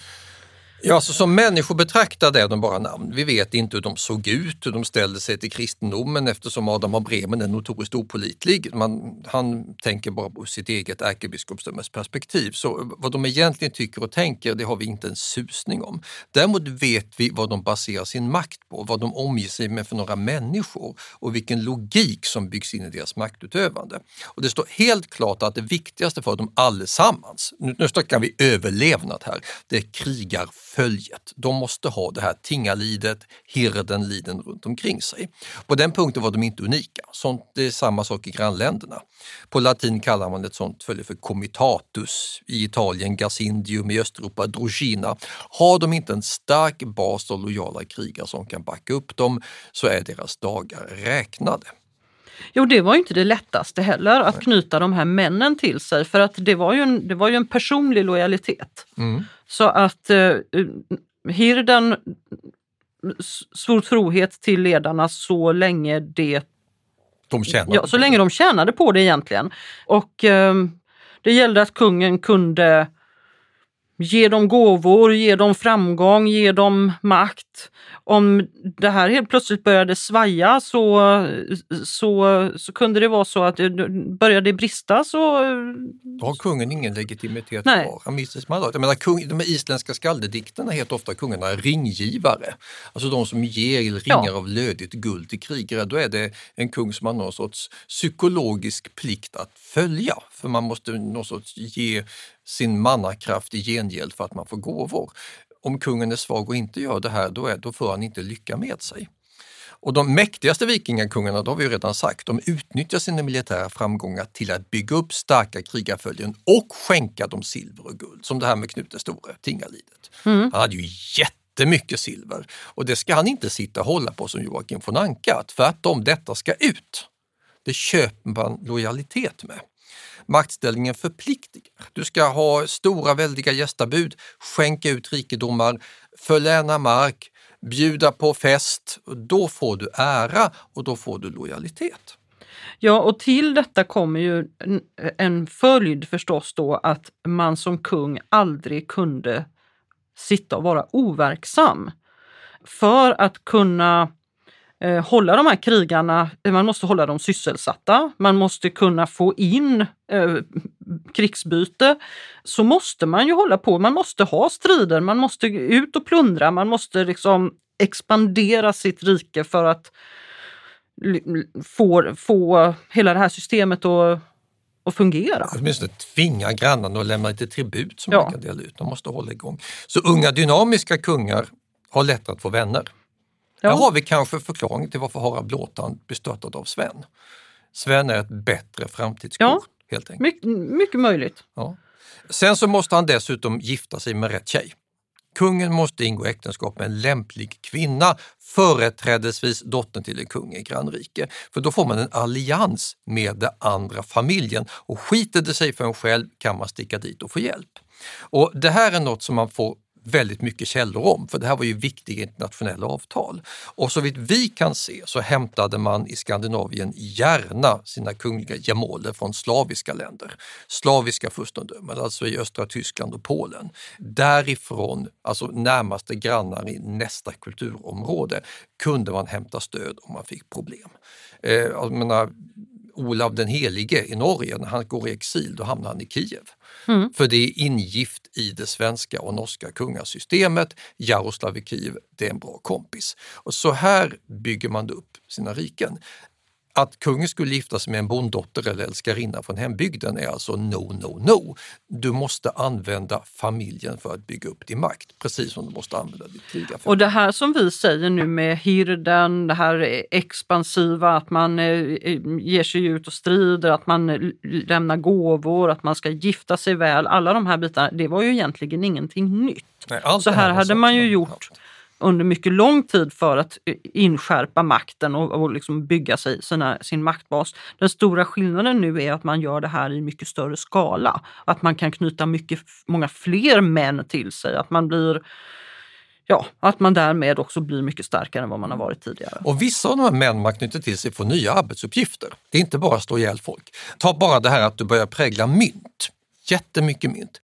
Ja, alltså som människor betraktade är de bara namn. Vi vet inte hur de såg ut, hur de ställde sig till kristendomen eftersom Adam av Bremen är notoriskt opolitlig. Man, han tänker bara på sitt eget ärkebiskopsdömes perspektiv. Så eh, vad de egentligen tycker och tänker, det har vi inte en susning om. Däremot vet vi vad de baserar sin makt på, vad de omger sig med för några människor och vilken logik som byggs in i deras maktutövande. Och det står helt klart att det viktigaste för dem allesammans, nu, nu snackar vi överlevnad här, det är krigar följet. De måste ha det här tingalidet, herden, liden runt omkring sig. På den punkten var de inte unika. Sånt, det är samma sak i grannländerna. På latin kallar man ett sånt följe för comitatus, i Italien gasindium, i Östeuropa drogina. Har de inte en stark bas av lojala krigare som kan backa upp dem så är deras dagar räknade. Jo, det var inte det lättaste heller att knyta de här männen till sig för att det var ju en, det var ju en personlig lojalitet. Mm. Så att eh, hirden svor trohet till ledarna så länge det de tjänade ja, så länge de tjänade på det egentligen. Och eh, det gällde att kungen kunde ge dem gåvor, ge dem framgång, ge dem makt. Om det här helt plötsligt började svaja så, så, så kunde det vara så att det började brista så... Då har kungen ingen legitimitet kvar. Han mister sitt mandat. Jag menar, kung, de isländska skaldedikterna heter ofta kungarna ringgivare. Alltså de som ger ringar ja. av lödigt guld till krigare. Då är det en kung som har någon sorts psykologisk plikt att följa. För man måste någon sorts ge sin mannakraft i gengäld för att man får gåvor. Om kungen är svag och inte gör det här, då, är, då får han inte lycka med sig. Och de mäktigaste vikingakungarna, det har vi redan sagt, de utnyttjar sina militära framgångar till att bygga upp starka krigarföljen och skänka dem silver och guld, som det här med Knut den store, Tingalidet. Mm. Han hade ju jättemycket silver och det ska han inte sitta och hålla på som Joakim von Anka, tvärtom, detta ska ut. Det köper man lojalitet med. Maktställningen förpliktigar. Du ska ha stora väldiga gästabud, skänka ut rikedomar, förläna mark, bjuda på fest. Då får du ära och då får du lojalitet. Ja, och till detta kommer ju en, följd förstås då att man som kung aldrig kunde sitta och vara overksam. För att kunna eh, hålla de här krigarna, man måste hålla dem sysselsatta, man måste kunna få in eh, krigsbyte. Så måste man ju hålla på, man måste ha strider, man måste ut och plundra, man måste liksom expandera sitt rike för att få, få hela det här systemet att att fungera. Åtminstone tvinga grannarna att lämna lite tribut som ja. man kan dela ut. De måste hålla igång. Så unga dynamiska kungar har lätt att få vänner. Ja. Där har vi kanske förklaring till varför Harald Blåtand blir stöttad av Sven. Sven är ett bättre framtidskort ja. helt enkelt. My mycket möjligt. Ja. Sen så måste han dessutom gifta sig med rätt tjej. Kungen måste ingå äktenskap med en lämplig kvinna, företrädesvis dottern till en kung i grannrike. För då får man en allians med den andra familjen och skiter det sig för en själv kan man sticka dit och få hjälp. Och Det här är något som man får väldigt mycket källor om, för det här var ju viktiga internationella avtal. Och så vitt vi kan se så hämtade man i Skandinavien gärna sina kungliga gemåler från slaviska länder, slaviska furstendömen, alltså i östra Tyskland och Polen. Därifrån, alltså närmaste grannar i nästa kulturområde, kunde man hämta stöd om man fick problem. Eh, jag menar, Olav den helige i Norge, när han går i exil, då hamnar han i Kiev. Mm. För det är ingift i det svenska och norska kungasystemet. Jaroslav i Kiev, det är en bra kompis. Och så här bygger man upp sina riken. Att kungen skulle gifta sig med en bonddotter eller älskarinna från hembygden är alltså no, no, no. Du måste använda familjen för att bygga upp din makt, precis som du måste använda ditt krigarfält. Och det här som vi säger nu med hirden, det här expansiva, att man eh, ger sig ut och strider, att man lämnar gåvor, att man ska gifta sig väl, alla de här bitarna, det var ju egentligen ingenting nytt. Nej, Så här, här hade man ju gjort haft under mycket lång tid för att eh, inskärpa makten och, och liksom bygga sig sina, sin maktbas. Den stora skillnaden nu är att man gör det här i mycket större skala. Att man kan knyta mycket, många fler män till sig. Att man blir ja, att man därmed också blir mycket starkare än vad man har varit tidigare. Och vissa av de här män man knyter till sig får nya arbetsuppgifter. Det är inte bara att slå ihjäl folk. Ta bara det här att du börjar prägla mynt. Jättemycket mynt.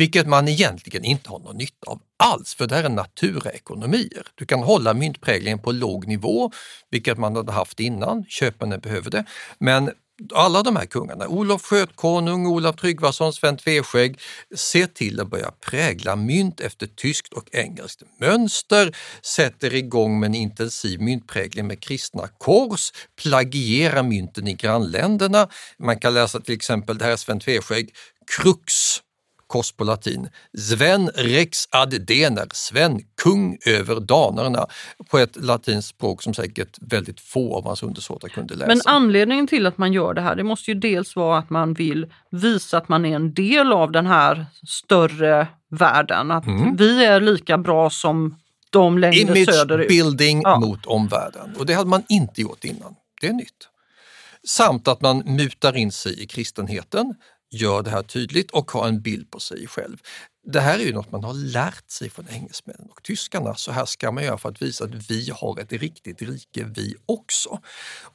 Vilket man egentligen inte har någon nytta av alls, för det här är naturekonomier. Du kan hålla myntpräglingen på låg nivå, vilket man hade haft innan, köparna behöver det. Men alla de här kungarna, Olof Skötkonung, Olof Tryggvason, Sven Tveskägg, ser till att börja prägla mynt efter tyskt och engelskt mönster, sätter igång med en intensiv myntprägling med kristna kors, plagierar mynten i grannländerna. Man kan läsa till exempel, det här är Sven Tveskägg, Krux kors på latin. Sven rex ad dener, Sven kung över danerna på ett latinskt språk som säkert väldigt få av hans undersåtar kunde läsa. Men anledningen till att man gör det här, det måste ju dels vara att man vill visa att man är en del av den här större världen. Att Mm. vi är lika bra som de längre Image söderut. building Ja. mot omvärlden och det hade man inte gjort innan. Det är nytt. Samt att man mutar in sig i kristenheten, gör det här tydligt och har en bild på sig själv. Det här är ju något man har lärt sig från engelsmännen och tyskarna. Så här ska man göra för att visa att vi har ett riktigt rike vi också.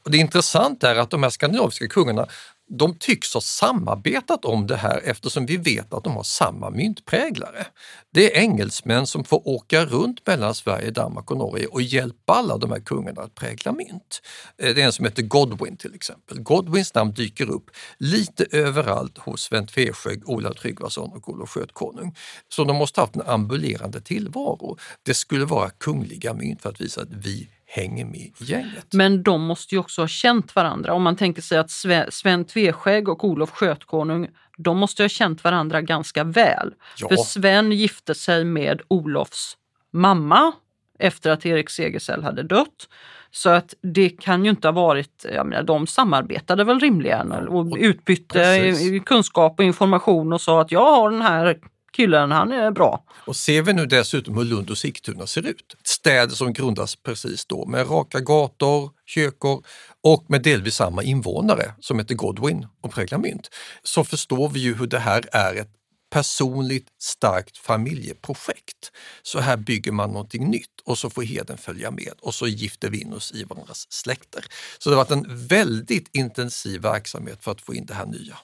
Och Det intressanta är att de här skandinaviska kungarna de tycks ha samarbetat om det här eftersom vi vet att de har samma myntpräglare. Det är engelsmän som får åka runt mellan Sverige, Danmark och Norge och hjälpa alla de här kungarna att prägla mynt. Eh, det är en som heter Godwin till exempel. Godwins namn dyker upp lite överallt hos Sven Tveskägg, Ola Tryggvason och Olof Skötkonung. Så de måste ha haft en ambulerande tillvaro. Det skulle vara kungliga mynt för att visa att vi hänger med i gänget. Men de måste ju också ha känt varandra. Om man tänker sig att Sve- Sven Tveskägg och Olof Skötkonung, de måste ha känt varandra ganska väl. Ja. För Sven gifte sig med Olofs mamma efter att Erik Segersäll hade dött. Så att det kan ju inte ha varit, jag menar, de samarbetade väl rimligen och utbytte precis. kunskap och information och sa att jag har den här killen, han är bra. Och ser vi nu dessutom hur Lund och Sigtuna ser ut, städer som grundas precis då med raka gator, kyrkor och med delvis samma invånare som heter Godwin och präglar mynt, så förstår vi ju hur det här är ett personligt starkt familjeprojekt. Så här bygger man någonting nytt och så får heden följa med och så gifter vi in oss i varandras släkter. Så det har varit en väldigt intensiv verksamhet för att få in det här nya.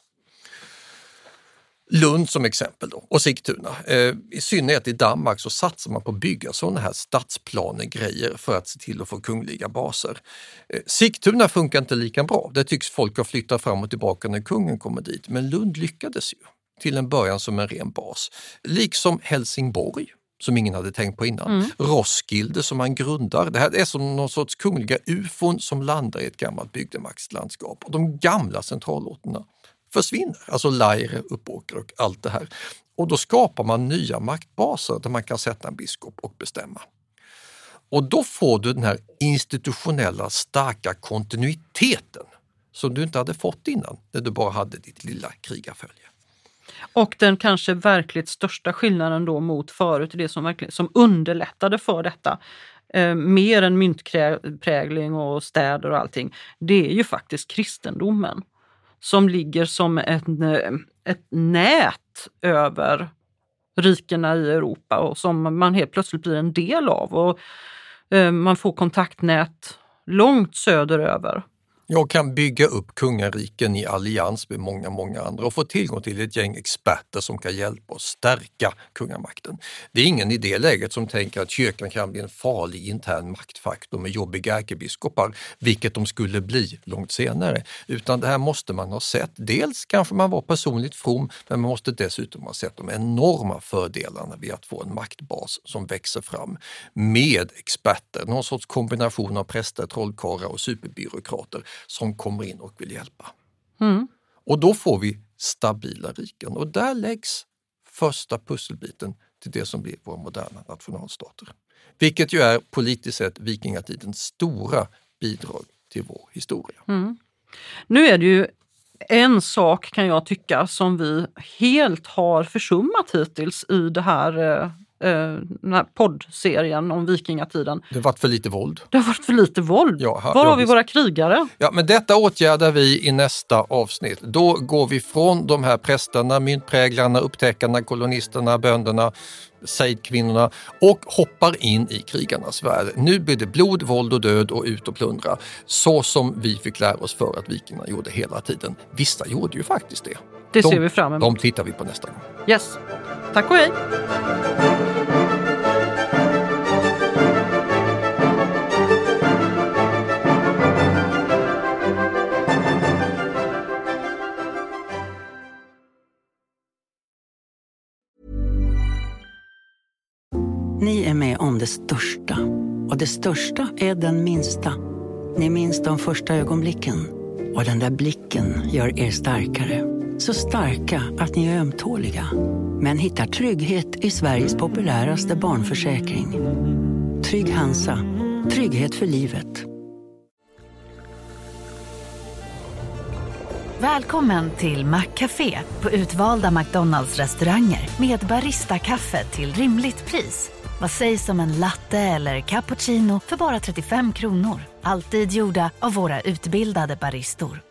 Lund som exempel då, och Sigtuna. Eh, I synnerhet i Danmark så satsar man på att bygga sådana här stadsplanegrejer för att se till att få kungliga baser. Eh, Sigtuna funkar inte lika bra. Det tycks folk ha flyttat fram och tillbaka när kungen kommer dit. Men Lund lyckades ju till en början som en ren bas. Liksom Helsingborg som ingen hade tänkt på innan. Roskilde som man grundar. Det här är som någon sorts kungliga ufon som landar i ett gammalt bygdemaktslandskap. Och de gamla centralorterna försvinner. Alltså Laire, Uppåker och allt det här. Och då skapar man nya maktbaser där man kan sätta en biskop och bestämma. Och då får du den här institutionella starka kontinuiteten som du inte hade fått innan när du bara hade ditt lilla krigarfölje. Och den kanske verkligt största skillnaden då mot förut, det som, verkligen, som underlättade för detta, eh, mer än myntprägling och städer och allting, det är ju faktiskt kristendomen. Som ligger som ett, eh, ett nät över rikena i Europa och som man helt plötsligt blir en del av. Och eh, Man får kontaktnät långt söderöver. Jag kan bygga upp kungariken i allians med många, många andra och få tillgång till ett gäng experter som kan hjälpa oss stärka kungamakten. Det är ingen i det läget som tänker att kyrkan kan bli en farlig intern maktfaktor med jobbiga ärkebiskopar, vilket de skulle bli långt senare. Utan det här måste man ha sett. Dels kanske man var personligt from, men man måste dessutom ha sett de enorma fördelarna vid att få en maktbas som växer fram med experter, någon sorts kombination av präster, trollkarlar och superbyråkrater som kommer in och vill hjälpa. Mm. Och då får vi stabila riken och där läggs första pusselbiten till det som blir våra moderna nationalstater. Vilket ju är politiskt sett vikingatidens stora bidrag till vår historia. Nu är det ju en sak kan jag tycka som vi helt har försummat hittills i det här eh, den här poddserien om vikingatiden. Det har varit för lite våld. Det har varit för lite våld. Ja, ha- Var har vi våra krigare? Ja, men detta åtgärdar vi i nästa avsnitt. Då går vi från de här prästerna, myntpräglarna, upptäckarna, kolonisterna, bönderna, sejdkvinnorna och hoppar in i krigarnas värld. Nu blir det blod, våld och död och ut och plundra. Så som vi fick lära oss för att vikingarna gjorde hela tiden. Vissa gjorde ju faktiskt det. Det De- ser vi fram emot. De tittar vi på nästa gång. Yes. Tack och hej! Ni är med om det största. Och det största är den minsta. Ni minns de första ögonblicken. Och den där blicken gör er starkare. Så starka att ni är ömtåliga. Men hittar trygghet i Sveriges populäraste barnförsäkring. Trygg Hansa. Trygghet för livet. Välkommen till Maccafé på utvalda McDonalds restauranger med Baristakaffe till rimligt pris. Vad sägs om en latte eller cappuccino för bara 35 kronor? Alltid gjorda av våra utbildade baristor.